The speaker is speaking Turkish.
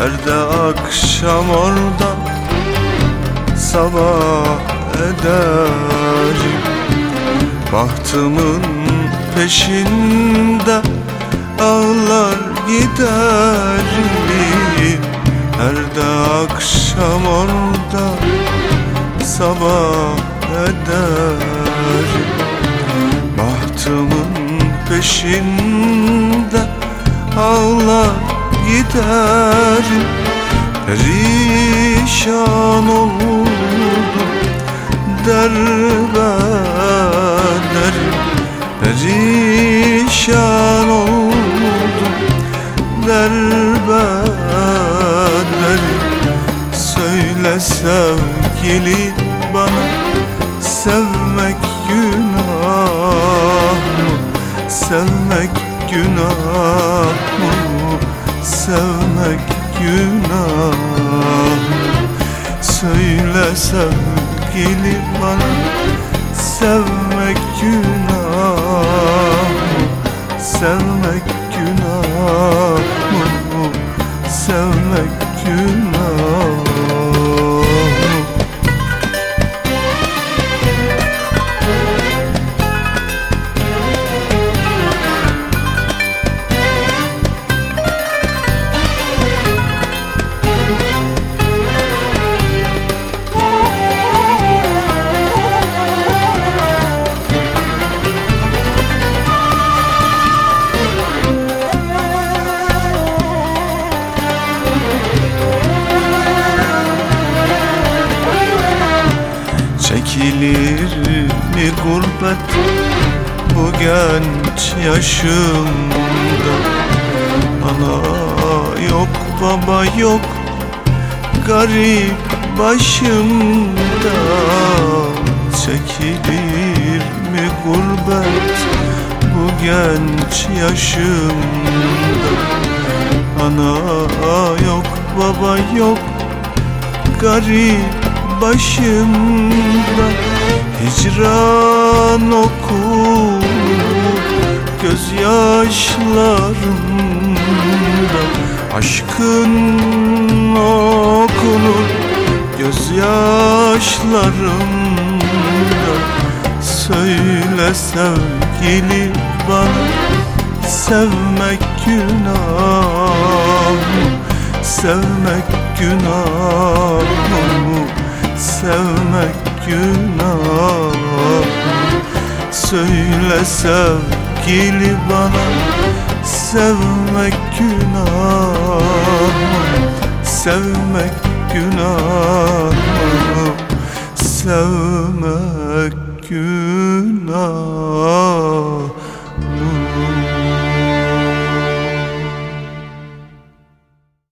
akşam orada sabah ederim Bahtımın peşinde ağlar giderim Her akşam orada sabah ederim Bahtımın peşinde ağlar giderim Perişan oldum derbederim Perişan oldum derbederim Söyle sevgili bana Sevmek günah mı? Sevmek günah günah? Söyle sevgili bana Sevmek günah? Sevmek Çekilir mi gurbet bu genç yaşımda? Ana yok baba yok garip başımda. Çekilir mi gurbet bu genç yaşımda? Ana yok baba yok garip başımda Hicran okur gözyaşlarımda Aşkın okunur gözyaşlarımda Söyle sevgili bana sevmek günah? Sevmek günah? Sevmek günah Söyle sevgili bana Sevmek günah Sevmek günah Sevmek günah